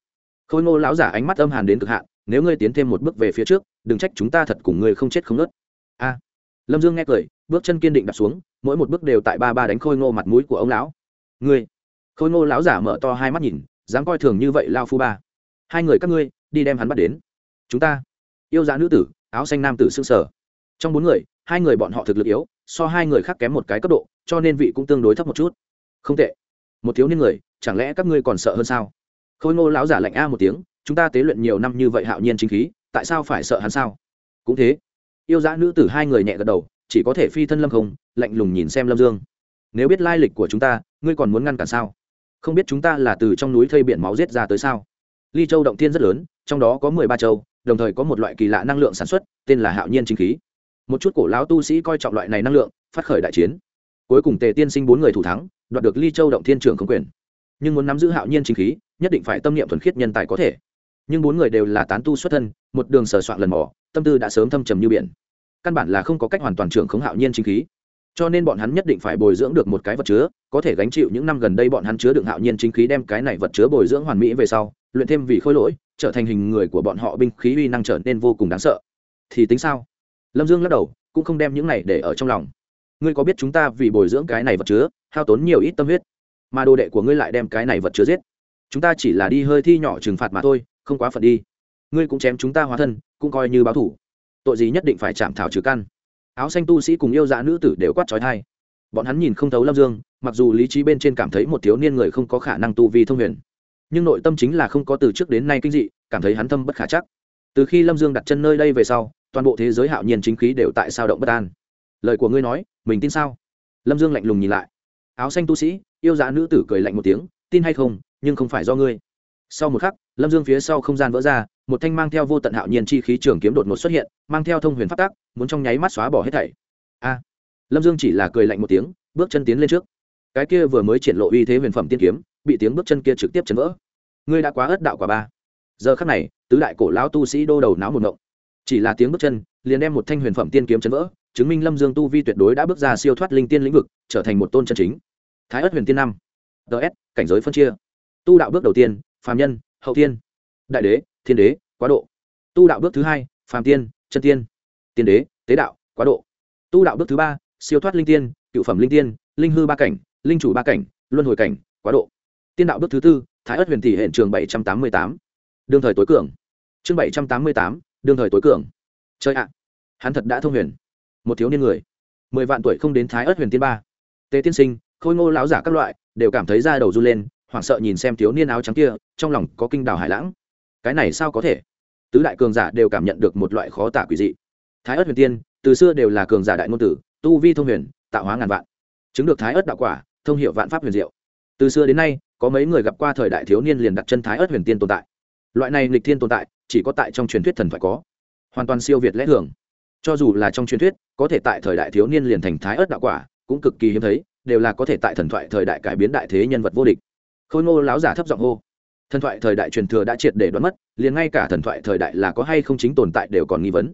Khôi ngô lão giả ánh mắt âm hàn đến cực hạn, nếu ngươi tiến thêm một bước về phía trước, đừng trách chúng ta thật cùng ngươi không chết không nớt. A. Lâm dương nghe cười bước chân kiên định đặt xuống, mỗi một bước đều tại ba ba đánh khôi ngô mặt mũi của ông lão. Ngươi, khôi ngô lão giả mở to hai mắt nhìn, dám coi thường như vậy lao phu ba. Hai người các ngươi, đi đem hắn bắt đến. Chúng ta, yêu giá nữ tử, áo xanh nam tử s ư n g sở trong bốn người, hai người bọn họ thực lực yếu, so hai người khác kém một cái cấp độ, cho nên vị cũng tương đối thấp một chút. Không tệ. Một thiếu niên người, chẳng lẽ các ngươi còn sợ hơn sao? Khôi ngô lão giả lạnh a một tiếng, chúng ta tế luyện nhiều năm như vậy hạo nhiên chính khí, tại sao phải sợ hắn sao? Cũng thế. Yêu giá nữ tử hai người nhẹ gật đầu chỉ có thể phi thân lâm không, lạnh lùng nhìn xem lâm dương. Nếu biết lai lịch của chúng ta, ngươi còn muốn ngăn cản sao? Không biết chúng ta là từ trong núi thây biển máu giết ra tới sao? Ly châu động thiên rất lớn, trong đó có mười ba châu, đồng thời có một loại kỳ lạ năng lượng sản xuất, tên là hạo nhiên chính khí. Một chút cổ lão tu sĩ coi trọng loại này năng lượng, phát khởi đại chiến. Cuối cùng tề tiên sinh bốn người thủ thắng, đoạt được ly châu động thiên trưởng không quyền. Nhưng muốn nắm giữ hạo nhiên chính khí, nhất định phải tâm niệm thuần khiết nhân tài có thể. Nhưng bốn người đều là tán tu xuất thân, một đường sờ soạn lần mỏ tâm tư đã sớm thâm trầm như biển căn bản là không có cách hoàn toàn trưởng khống hạo nhiên chính khí. Cho nên bọn hắn nhất định phải bồi dưỡng được một cái vật chứa, có thể gánh chịu những năm gần đây bọn hắn chứa đựng hạo nhiên chính khí đem cái này vật chứa bồi dưỡng hoàn mỹ về sau, luyện thêm vì khôi lỗi, trở thành hình người của bọn họ binh khí uy năng trở nên vô cùng đáng sợ. Thì tính sao? Lâm dương lắc đầu, cũng không đem những này để ở trong lòng. Ngươi có biết chúng ta vì bồi dưỡng cái này vật chứa, hao tốn nhiều ít tâm huyết, mà đồ đệ của ngươi lại đem cái này vật chứa giết? Chúng ta chỉ là đi hơi thi nhỏ trừng phạt mà thôi, không quá phận đi. Ngươi cũng chém chúng ta hóa thân, cũng coi như báo thủ tội gì nhất định phải chạm thảo trừ căn. Áo xanh tu sĩ cùng yêu dạ nữ tử đều quát trói thai. Bọn hắn nhìn không thấu lâm dương, mặc dù lý trí bên trên cảm thấy một thiếu niên người không có khả năng tu vi thông huyền, nhưng nội tâm chính là không có từ trước đến nay kinh dị, cảm thấy hắn thâm bất khả chắc. Từ khi lâm dương đặt chân nơi đây về sau, toàn bộ thế giới hạo nhiên chính khí đều tại sao động bất an. Lời của ngươi nói, mình tin sao? Lâm dương lạnh lùng nhìn lại. Áo xanh tu sĩ, yêu dạ nữ tử cười lạnh một tiếng, tin hay không, nhưng không phải do ngươi. Sau một khắc lâm dương phía sau không gian vỡ ra, một thanh mang theo vô tận hạo nhiên chi khí trường kiếm đột ngột xuất hiện, mang theo thông huyền phát tác muốn trong nháy mắt xóa bỏ hết thảy. A! Lâm dương chỉ là cười lạnh một tiếng, bước chân tiến lên trước. Cái kia vừa mới triển lộ uy thế huyền phẩm tiên kiếm, bị tiếng bước chân kia trực tiếp chấn vỡ. Ngươi đã quá ớt đạo quả ba. Giờ khắc này, tứ đại cổ lão tu sĩ đô đầu náo một ngộng. Chỉ là tiếng bước chân, liền đem một thanh huyền phẩm tiên kiếm chấn vỡ, chứng minh lâm dương tu vi tuyệt đối đã bước ra siêu thoát linh tiên lĩnh vực, trở thành một tôn chân chính. Thái ất huyền tiên năm. Ts cảnh giới phân chia. Tu đạo bước đầu tiên, phàm nhân hậu tiên, đại đế, thiên đế, quá độ. Tu đạo bước thứ hai, phàm tiên, chân tiên. Tiên đế, tế đạo, quá độ. Tu đạo bước thứ ba, siêu thoát linh tiên, cựu phẩm linh tiên, linh hư ba cảnh, linh chủ ba cảnh, luân hồi cảnh, quá độ. Tiên đạo bước thứ tư, thái ất huyền tỷ hiện trường bảy trăm tám mươi tám. Đương thời tối cường. Chương bảy trăm tám mươi tám, đương thời tối cường. Chơi ạ, hắn thật đã thông huyền. Một thiếu niên người, mười vạn tuổi không đến thái ất huyền tiên ba. Tề tiên sinh, khôi ngô láo giả các loại, đều cảm thấy da đầu run lên hoảng sợ nhìn xem thiếu niên áo trắng kia, trong lòng có kinh đào hải lãng. Cái này sao có thể? Tứ đại cường giả đều cảm nhận được một loại khó tả quỷ dị. Thái ớt huyền tiên, từ xưa đều là cường giả đại ngôn tử, tu vi thông huyền, tạo hóa ngàn vạn. Chứng được thái ớt đạo quả, thông hiệu vạn pháp huyền diệu. Từ xưa đến nay, có mấy người gặp qua thời đại thiếu niên liền đặt chân thái ớt huyền tiên tồn tại. Loại này lịch thiên tồn tại, chỉ có tại trong truyền thuyết thần phải có. Hoàn toàn siêu việt lẽ thường. Cho dù là trong truyền thuyết, có thể tại thời đại thiếu niên liền thành thái ớt đạo quả, cũng cực kỳ hiếm thấy, đều là có thể tại thần thoại thời đại cải biến đại thế nhân vật vô địch khôi ngô láo giả thấp giọng hô. Thần thoại thời đại truyền thừa đã triệt để đoán mất, liền ngay cả thần thoại thời đại là có hay không chính tồn tại đều còn nghi vấn.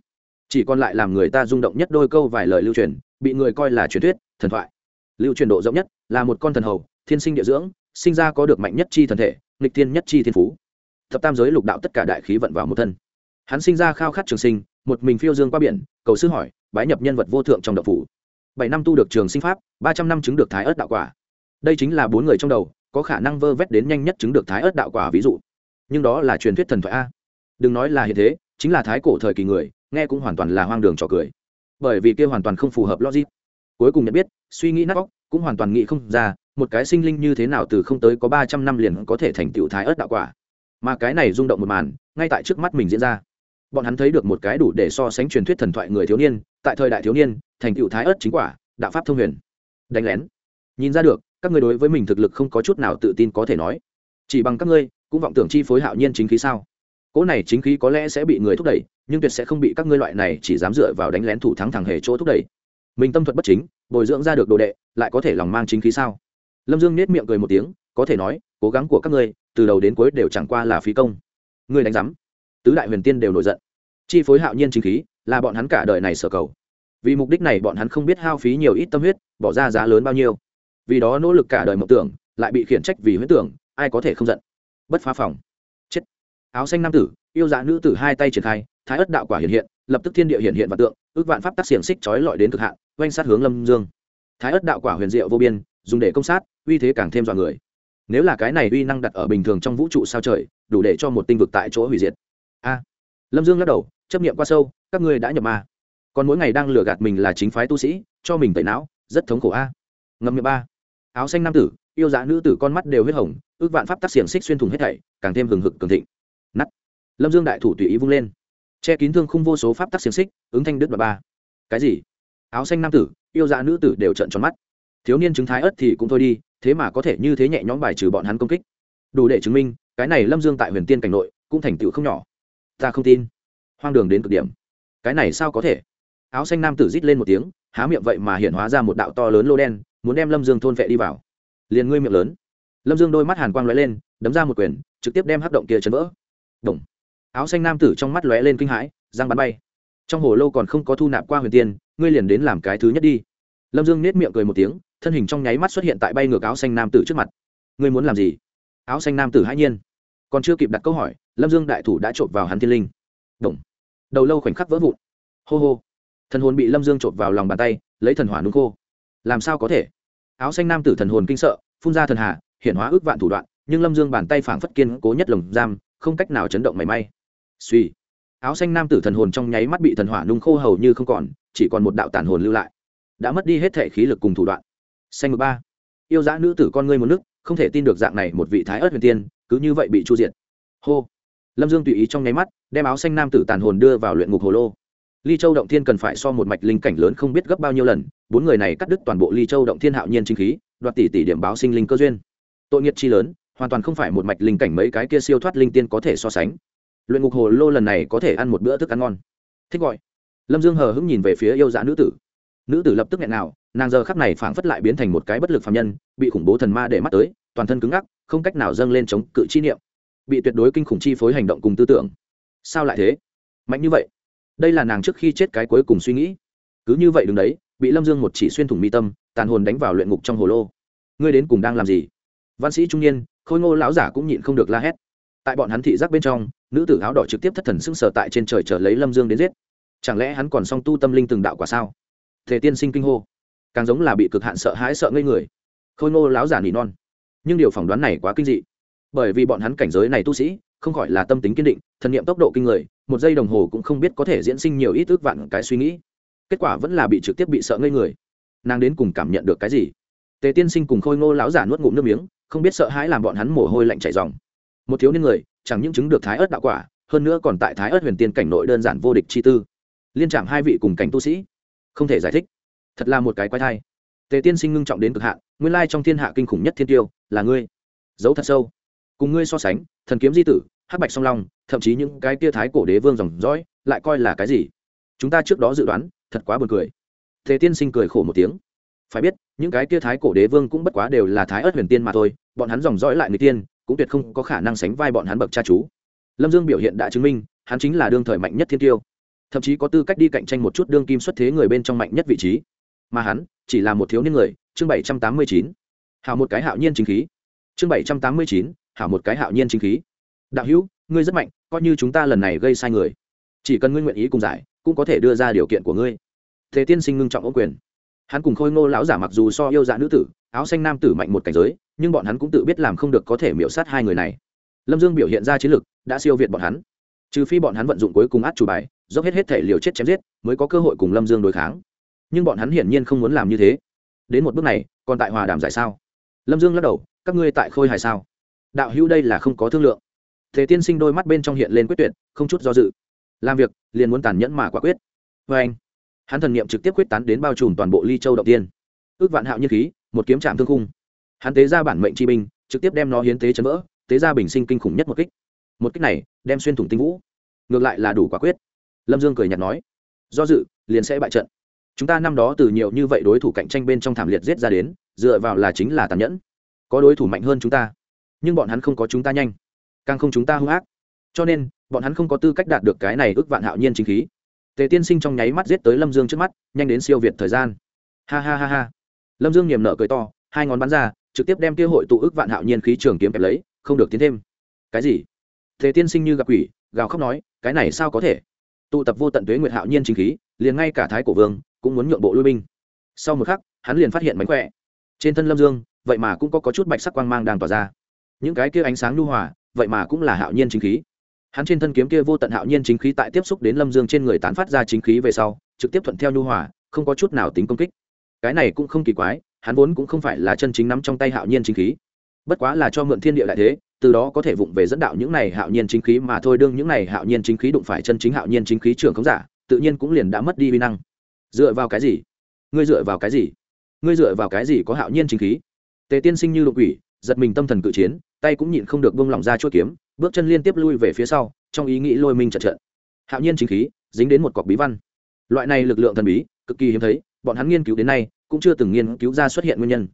Chỉ còn lại làm người ta rung động nhất đôi câu vài lời lưu truyền, bị người coi là truyền thuyết, thần thoại. Lưu truyền độ rộng nhất là một con thần hầu, thiên sinh địa dưỡng, sinh ra có được mạnh nhất chi thần thể, nghịch thiên nhất chi thiên phú. Thập tam giới lục đạo tất cả đại khí vận vào một thân. Hắn sinh ra khao khát trường sinh, một mình phiêu dương qua biển, cầu sư hỏi, bái nhập nhân vật vô thượng trong đậu phủ. Bảy năm tu được trường sinh pháp, ba trăm năm chứng được thái ớt đạo quả. Đây chính là bốn người trong đầu có khả năng vơ vét đến nhanh nhất chứng được thái ớt đạo quả ví dụ. Nhưng đó là truyền thuyết thần thoại a. Đừng nói là hiện thế, chính là thái cổ thời kỳ người, nghe cũng hoàn toàn là hoang đường trò cười. Bởi vì kia hoàn toàn không phù hợp logic. Cuối cùng nhận biết, suy nghĩ nát óc, cũng hoàn toàn nghĩ không ra, một cái sinh linh như thế nào từ không tới có ba trăm năm liền có thể thành tựu thái ớt đạo quả. Mà cái này rung động một màn, ngay tại trước mắt mình diễn ra. Bọn hắn thấy được một cái đủ để so sánh truyền thuyết thần thoại người thiếu niên, tại thời đại thiếu niên, thành tựu thái ớt chính quả, đạo pháp thông huyền. Đánh lén. Nhìn ra được các ngươi đối với mình thực lực không có chút nào tự tin có thể nói. Chỉ bằng các ngươi, cũng vọng tưởng chi phối hạo nhiên chính khí sao? Cỗ này chính khí có lẽ sẽ bị người thúc đẩy, nhưng tuyệt sẽ không bị các ngươi loại này chỉ dám dựa vào đánh lén thủ thắng thẳng hề chỗ thúc đẩy. Mình tâm thuật bất chính, bồi dưỡng ra được đồ đệ, lại có thể lòng mang chính khí sao? Lâm dương nết miệng cười một tiếng, có thể nói, cố gắng của các ngươi, từ đầu đến cuối đều chẳng qua là phí công. Ngươi đánh giám, tứ đại huyền tiên đều nổi giận. Chi phối hạo nhiên chính khí, là bọn hắn cả đời này sở cầu. Vì mục đích này bọn hắn không biết hao phí nhiều ít tâm huyết, bỏ ra giá lớn bao nhiêu vì đó nỗ lực cả đời mộng tưởng, lại bị khiển trách vì huyết tưởng, ai có thể không giận? Bất phá phòng. Chết. Áo xanh nam tử, yêu dạ nữ tử hai tay triển khai, thái ất đạo quả hiện hiện, lập tức thiên địa hiện hiện và tượng, ước vạn pháp tác xiềng xích trói lọi đến cực hạn, oanh sát hướng lâm dương. Thái ất đạo quả huyền diệu vô biên, dùng để công sát, uy thế càng thêm dọa người. Nếu là cái này uy năng đặt ở bình thường trong vũ trụ sao trời, đủ để cho một tinh vực tại chỗ hủy diệt. A. Lâm dương lắc đầu, chấp nghiệm qua sâu, các ngươi đã nhập ma. Còn mỗi ngày đang lừa gạt mình là chính phái tu sĩ, cho mình tẩy não, rất thống khổ a. Ngâm miệng ba áo xanh nam tử, yêu dạ nữ tử con mắt đều huyết hồng, ước vạn pháp tác xiềng xích xuyên thủng hết thảy, càng thêm hừng hực cường thịnh. Nắt lâm dương đại thủ tùy ý vung lên. Che kín thương khung vô số pháp tác xiềng xích, ứng thanh đức và ba. Cái gì? Áo xanh nam tử, yêu dạ nữ tử đều trợn tròn mắt. Thiếu niên chứng thái ất thì cũng thôi đi, thế mà có thể như thế nhẹ nhõm bài trừ bọn hắn công kích. Đủ để chứng minh, cái này lâm dương tại huyền tiên cảnh nội, cũng thành tựu không nhỏ. Ta không tin. Hoang đường đến cực điểm. Cái này sao có thể? Áo xanh nam tử rít lên một tiếng, há miệng vậy mà hiện hóa ra một đạo to lớn lô đen muốn đem lâm dương thôn vệ đi vào liền ngươi miệng lớn lâm dương đôi mắt hàn quang lóe lên đấm ra một quyền trực tiếp đem hắc động kia chấn vỡ Động. áo xanh nam tử trong mắt lóe lên kinh hãi răng bắn bay trong hồ lô còn không có thu nạp qua huyền tiên ngươi liền đến làm cái thứ nhất đi lâm dương nết miệng cười một tiếng thân hình trong nháy mắt xuất hiện tại bay ngược áo xanh nam tử trước mặt ngươi muốn làm gì áo xanh nam tử hãi nhiên còn chưa kịp đặt câu hỏi lâm dương đại thủ đã trộm vào hắn thiên linh Động. đầu lâu khoảnh khắc vỡ vụn hô hô thần hồn bị lâm dương trộm vào lòng bàn tay lấy thần hỏa nung khô làm sao có thể áo xanh nam tử thần hồn kinh sợ, phun ra thần hà hiện hóa ước vạn thủ đoạn, nhưng lâm dương bàn tay phảng phất kiên cố nhất lồng giam, không cách nào chấn động mảy may. Suy áo xanh nam tử thần hồn trong nháy mắt bị thần hỏa nung khô hầu như không còn, chỉ còn một đạo tản hồn lưu lại. Đã mất đi hết thể khí lực cùng thủ đoạn. Xanh mười ba. Yêu dã nữ tử con ngươi một nước, không thể tin được dạng này một vị thái ớt huyền tiên, cứ như vậy bị chu diệt. Hô. Lâm dương tùy ý trong nháy mắt, đem áo xanh nam tử tàn hồn đưa vào luyện ngục hồ lô. Ly châu động thiên cần phải so một mạch linh cảnh lớn không biết gấp bao nhiêu lần bốn người này cắt đứt toàn bộ ly châu động thiên hạo nhiên chính khí, đoạt tỷ tỷ điểm báo sinh linh cơ duyên. Tội nghiệt chi lớn, hoàn toàn không phải một mạch linh cảnh mấy cái kia siêu thoát linh tiên có thể so sánh. Luyện ngục hồ lô lần này có thể ăn một bữa thức ăn ngon. Thích gọi. Lâm dương hờ hững nhìn về phía yêu dã nữ tử. Nữ tử lập tức nghẹn nào, nàng giờ khắc này phảng phất lại biến thành một cái bất lực phạm nhân, bị khủng bố thần ma để mắt tới, toàn thân cứng ngắc, không cách nào dâng lên chống cự chi niệm. Bị tuyệt đối kinh khủng chi phối hành động cùng tư tưởng. Sao lại thế? Mạnh như vậy. Đây là nàng trước khi chết cái cuối cùng suy nghĩ. Cứ như vậy đứng đấy bị lâm dương một chỉ xuyên thủng mi tâm, tàn hồn đánh vào luyện ngục trong hồ lô. Ngươi đến cùng đang làm gì? Văn sĩ trung niên, khôi ngô lão giả cũng nhịn không được la hét. Tại bọn hắn thị giác bên trong, nữ tử áo đỏ trực tiếp thất thần sưng sờ tại trên trời chờ lấy lâm dương đến giết. Chẳng lẽ hắn còn song tu tâm linh từng đạo quả sao? Thể tiên sinh kinh hô. Càng giống là bị cực hạn sợ hãi sợ ngây người. Khôi ngô lão giả nỉ non. Nhưng điều phỏng đoán này quá kinh dị. Bởi vì bọn hắn cảnh giới này tu sĩ, không gọi là tâm tính kiên định, thần niệm tốc độ kinh người, một giây đồng hồ cũng không biết có thể diễn sinh nhiều ít ước vạn cái suy nghĩ kết quả vẫn là bị trực tiếp bị sợ ngây người. Nàng đến cùng cảm nhận được cái gì? Tề tiên sinh cùng khôi ngô lão giả nuốt ngụm nước miếng, không biết sợ hãi làm bọn hắn mồ hôi lạnh chảy dòng một thiếu niên người, chẳng những chứng được thái ớt đạo quả, hơn nữa còn tại thái ớt huyền tiên cảnh nội đơn giản vô địch chi tư. Liên trạm hai vị cùng cảnh tu sĩ, không thể giải thích. Thật là một cái quái thai. Tề tiên sinh ngưng trọng đến cực hạn, nguyên lai trong thiên hạ kinh khủng nhất thiên tiêu là ngươi. Giấu thật sâu. Cùng ngươi so sánh, thần kiếm di tử, hắc bạch song long, thậm chí những cái tia thái cổ đế vương dòng dõi, lại coi là cái gì? Chúng ta trước đó dự đoán thật quá buồn cười. Thế tiên sinh cười khổ một tiếng. Phải biết, những cái kia thái cổ đế vương cũng bất quá đều là thái ớt huyền tiên mà thôi, bọn hắn dòng dõi lại người tiên, cũng tuyệt không có khả năng sánh vai bọn hắn bậc cha chú. Lâm dương biểu hiện đã chứng minh, hắn chính là đương thời mạnh nhất thiên tiêu. Thậm chí có tư cách đi cạnh tranh một chút đương kim xuất thế người bên trong mạnh nhất vị trí. Mà hắn, chỉ là một thiếu niên người, chương bảy trăm tám mươi chín. Hào một cái hạo nhiên chính khí. Chương bảy trăm tám mươi chín, hảo một cái hạo nhiên chính khí. Đạo hữu, ngươi rất mạnh, coi như chúng ta lần này gây sai người. Chỉ cần ngươi nguyện ý cùng giải, cũng có thể đưa ra điều kiện của ngươi thế tiên sinh ngưng trọng ô quyền. Hắn cùng khôi ngô lão giả mặc dù so yêu dạ nữ tử, áo xanh nam tử mạnh một cảnh giới, nhưng bọn hắn cũng tự biết làm không được có thể miễu sát hai người này. Lâm dương biểu hiện ra chiến lực, đã siêu việt bọn hắn. Trừ phi bọn hắn vận dụng cuối cùng át chủ bài, dốc hết hết thể liều chết chém giết, mới có cơ hội cùng lâm dương đối kháng. Nhưng bọn hắn hiển nhiên không muốn làm như thế. Đến một bước này, còn tại hòa đàm giải sao? Lâm dương lắc đầu, các ngươi tại khôi hài sao? Đạo hữu đây là không có thương lượng. Thế tiên sinh đôi mắt bên trong hiện lên quyết tuyệt, không chút do dự. Làm việc, liền muốn tàn nhẫn mà quả quyết. Vê anh hắn thần niệm trực tiếp quyết tán đến bao trùm toàn bộ ly châu đầu tiên. Ước vạn hạo nhiên khí, một kiếm trạm thương khung. Hắn tế ra bản mệnh chi binh, trực tiếp đem nó hiến tế chấn vỡ, tế ra bình sinh kinh khủng nhất một kích. Một kích này, đem xuyên thủng tinh vũ. Ngược lại là đủ quả quyết. Lâm dương cười nhạt nói, do dự, liền sẽ bại trận. Chúng ta năm đó từ nhiều như vậy đối thủ cạnh tranh bên trong thảm liệt giết ra đến, dựa vào là chính là tàn nhẫn. Có đối thủ mạnh hơn chúng ta, nhưng bọn hắn không có chúng ta nhanh, càng không chúng ta hung ác. Cho nên, bọn hắn không có tư cách đạt được cái này ước vạn hạo nhiên chính khí tề tiên sinh trong nháy mắt giết tới lâm dương trước mắt nhanh đến siêu việt thời gian. Ha ha ha ha. Lâm dương niềm nợ cười to hai ngón bắn ra trực tiếp đem kia hội tụ ước vạn hạo nhiên khí trường kiếm kẹp lấy không được tiến thêm. Cái gì? Tề tiên sinh như gặp quỷ gào khóc nói cái này sao có thể? Tụ tập vô tận tuế nguyệt hạo nhiên chính khí liền ngay cả thái cổ vương cũng muốn nhượng bộ lui binh. Sau một khắc hắn liền phát hiện mánh khỏe. Trên thân lâm dương vậy mà cũng có, có chút bạch sắc quang mang đang tỏa ra. Những cái kia ánh sáng nhu hòa vậy mà cũng là hạo nhiên chính khí hắn trên thân kiếm kia vô tận hạo nhiên chính khí tại tiếp xúc đến lâm dương trên người tán phát ra chính khí về sau, trực tiếp thuận theo nhu hòa, không có chút nào tính công kích. Cái này cũng không kỳ quái, hắn vốn cũng không phải là chân chính nắm trong tay hạo nhiên chính khí. Bất quá là cho mượn thiên địa lại thế, từ đó có thể vụng về dẫn đạo những này hạo nhiên chính khí mà thôi, đương những này hạo nhiên chính khí đụng phải chân chính hạo nhiên chính khí trưởng không giả, tự nhiên cũng liền đã mất đi vi năng. Dựa vào cái gì? Ngươi dựa vào cái gì? Ngươi dựa vào cái gì có hạo nhiên chính khí? Tề tiên sinh như lục quỷ giật mình tâm thần cự chiến tay cũng nhịn không được bông lỏng ra chuỗi kiếm bước chân liên tiếp lui về phía sau trong ý nghĩ lôi mình trận trận. Hạo nhiên chính khí dính đến một cọc bí văn. Loại này lực lượng thần bí cực kỳ hiếm thấy bọn hắn nghiên cứu đến nay cũng chưa từng nghiên cứu ra xuất hiện nguyên nhân.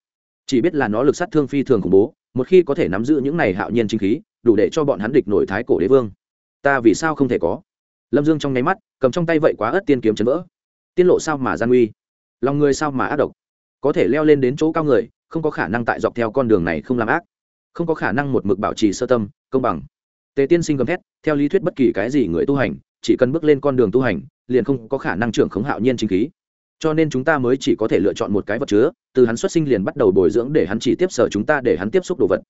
Chỉ biết là nó lực sát thương phi thường khủng bố một khi có thể nắm giữ những này hạo nhiên chính khí đủ để cho bọn hắn địch nổi thái cổ đế vương. Ta vì sao không thể có? Lâm dương trong nháy mắt cầm trong tay vậy quá ớt tiên kiếm chấn vỡ. Tiên lộ sao mà gian uy, lòng người sao mà ác độc? Có thể leo lên đến chỗ cao người không có khả năng tại dọc theo con đường này không làm ác, không có khả năng một mực bảo trì sơ tâm, công bằng. Tề tiên sinh gầm thét, theo lý thuyết bất kỳ cái gì người tu hành, chỉ cần bước lên con đường tu hành, liền không có khả năng trưởng khống hạo nhiên chính khí. Cho nên chúng ta mới chỉ có thể lựa chọn một cái vật chứa, từ hắn xuất sinh liền bắt đầu bồi dưỡng để hắn chỉ tiếp sở chúng ta để hắn tiếp xúc đồ vật.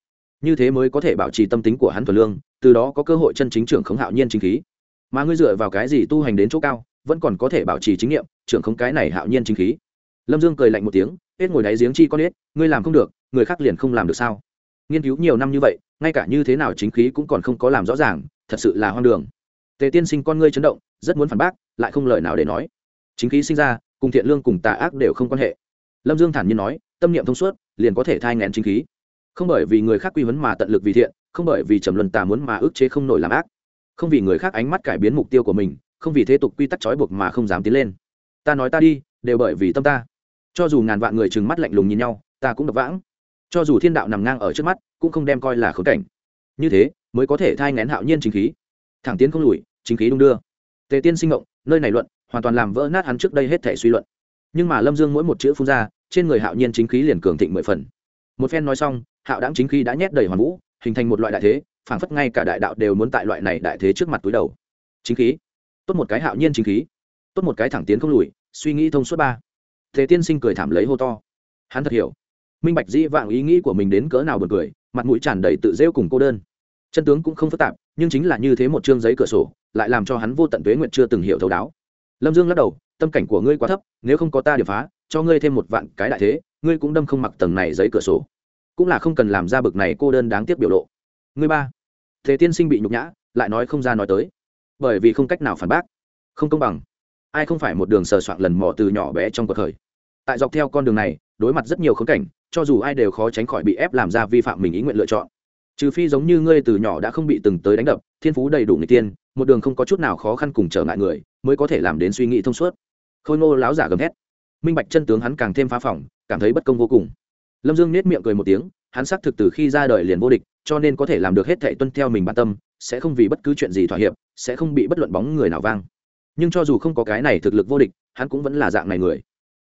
Như thế mới có thể bảo trì tâm tính của hắn thuần lương, từ đó có cơ hội chân chính trưởng khống hạo nhiên chính khí. Mà ngươi dựa vào cái gì tu hành đến chỗ cao, vẫn còn có thể bảo trì chính nghiệm, trưởng khống cái này hạo nhiên chính khí lâm dương cười lạnh một tiếng, hết ngồi đáy giếng chi con hết ngươi làm không được, người khác liền không làm được sao? Nghiên cứu nhiều năm như vậy, ngay cả như thế nào chính khí cũng còn không có làm rõ ràng, thật sự là hoang đường. Tề tiên sinh con ngươi chấn động, rất muốn phản bác, lại không lời nào để nói. Chính khí sinh ra, cùng thiện lương cùng tà ác đều không quan hệ. Lâm dương thản nhiên nói, tâm niệm thông suốt, liền có thể thai ngén chính khí. Không bởi vì người khác quy vấn mà tận lực vì thiện, không bởi vì trầm luân tà muốn mà ức chế không nổi làm ác. Không vì người khác ánh mắt cải biến mục tiêu của mình, không vì thế tục quy tắc trói buộc mà không dám tiến lên. Ta nói ta đi, đều bởi vì tâm ta cho dù ngàn vạn người trừng mắt lạnh lùng nhìn nhau, ta cũng đập vãng. Cho dù thiên đạo nằm ngang ở trước mắt, cũng không đem coi là khốn cảnh. Như thế, mới có thể thai ngén hạo nhiên chính khí. Thẳng tiến không lùi, chính khí đung đưa. Tề tiên sinh ngộng, nơi này luận, hoàn toàn làm vỡ nát hắn trước đây hết thể suy luận. Nhưng mà lâm dương mỗi một chữ phun ra, trên người hạo nhiên chính khí liền cường thịnh mười phần. Một phen nói xong, hạo đáng chính khí đã nhét đầy hoàn vũ, hình thành một loại đại thế, phảng phất ngay cả đại đạo đều muốn tại loại này đại thế trước mặt túi đầu. Chính khí. Tốt một cái hạo nhiên chính khí. Tốt một cái thẳng tiến không lùi, suy nghĩ thông suốt ba thế tiên sinh cười thảm lấy hô to. Hắn thật hiểu. Minh bạch dĩ vạng ý nghĩ của mình đến cỡ nào buồn cười, mặt mũi tràn đầy tự rêu cùng cô đơn. Chân tướng cũng không phức tạp, nhưng chính là như thế một chương giấy cửa sổ, lại làm cho hắn vô tận tuế nguyện chưa từng hiểu thấu đáo. Lâm dương lắc đầu, tâm cảnh của ngươi quá thấp, nếu không có ta điệp phá, cho ngươi thêm một vạn cái đại thế, ngươi cũng đâm không mặc tầng này giấy cửa sổ. Cũng là không cần làm ra bực này cô đơn đáng tiếc biểu lộ. Ngươi ba. Thế tiên sinh bị nhục nhã, lại nói không ra nói tới. Bởi vì không cách nào phản bác. Không công bằng ai không phải một đường sờ soạn lần mò từ nhỏ bé trong cuộc khởi. Tại dọc theo con đường này, đối mặt rất nhiều khốn cảnh, cho dù ai đều khó tránh khỏi bị ép làm ra vi phạm mình ý nguyện lựa chọn. Trừ phi giống như ngươi từ nhỏ đã không bị từng tới đánh đập, thiên phú đầy đủ người tiên, một đường không có chút nào khó khăn cùng trở ngại người, mới có thể làm đến suy nghĩ thông suốt. Khôi ngô láo giả gầm hét minh bạch chân tướng hắn càng thêm phá phỏng, cảm thấy bất công vô cùng. Lâm dương nết miệng cười một tiếng, hắn xác thực từ khi ra đời liền vô địch, cho nên có thể làm được hết thệ tuân theo mình bản tâm, sẽ không vì bất cứ chuyện gì thỏa hiệp, sẽ không bị bất luận bóng người nào vang nhưng cho dù không có cái này thực lực vô địch, hắn cũng vẫn là dạng này người.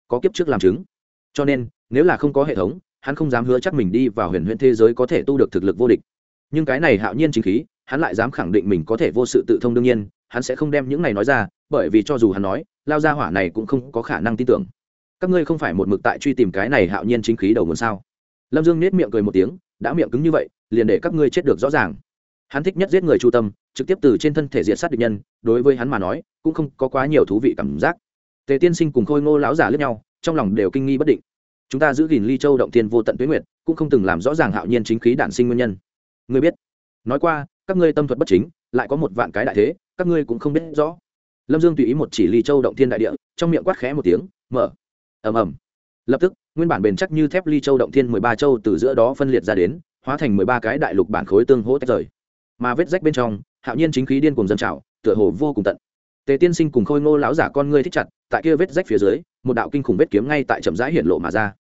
Có kiếp trước làm chứng. Cho nên, nếu là không có hệ thống, hắn không dám hứa chắc mình đi vào huyền huyền thế giới có thể tu được thực lực vô địch. Nhưng cái này hạo nhiên chính khí, hắn lại dám khẳng định mình có thể vô sự tự thông đương nhiên, hắn sẽ không đem những này nói ra, bởi vì cho dù hắn nói, lao ra hỏa này cũng không có khả năng tin tưởng. Các ngươi không phải một mực tại truy tìm cái này hạo nhiên chính khí đầu nguồn sao? Lâm dương nết miệng cười một tiếng, đã miệng cứng như vậy, liền để các ngươi chết được rõ ràng hắn thích nhất giết người chu tâm, trực tiếp từ trên thân thể diện sát địch nhân, đối với hắn mà nói, cũng không có quá nhiều thú vị cảm giác. Tề tiên sinh cùng khôi ngô lão giả lướt nhau, trong lòng đều kinh nghi bất định. Chúng ta giữ gìn ly châu động tiên vô tận tuyến nguyệt, cũng không từng làm rõ ràng hạo nhiên chính khí đản sinh nguyên nhân. Ngươi biết. Nói qua, các ngươi tâm thuật bất chính, lại có một vạn cái đại thế, các ngươi cũng không biết rõ. Lâm dương tùy ý một chỉ ly châu động thiên đại địa, trong miệng quát khẽ một tiếng, mở. Ầm ầm. Lập tức, nguyên bản bền chắc như thép ly châu động thiên mười ba châu từ giữa đó phân liệt ra đến, hóa thành mười ba cái đại lục bản khối tương hỗ tách rời mà vết rách bên trong, hạo nhiên chính khí điên cùng dân trào, tựa hồ vô cùng tận. Tề tiên sinh cùng khôi ngô lão giả con ngươi thích chặt, tại kia vết rách phía dưới, một đạo kinh khủng vết kiếm ngay tại chậm rãi hiện lộ mà ra.